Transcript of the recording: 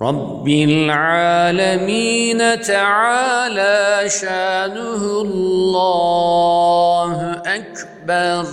رب العالمين تعالى شانه الله أكبر.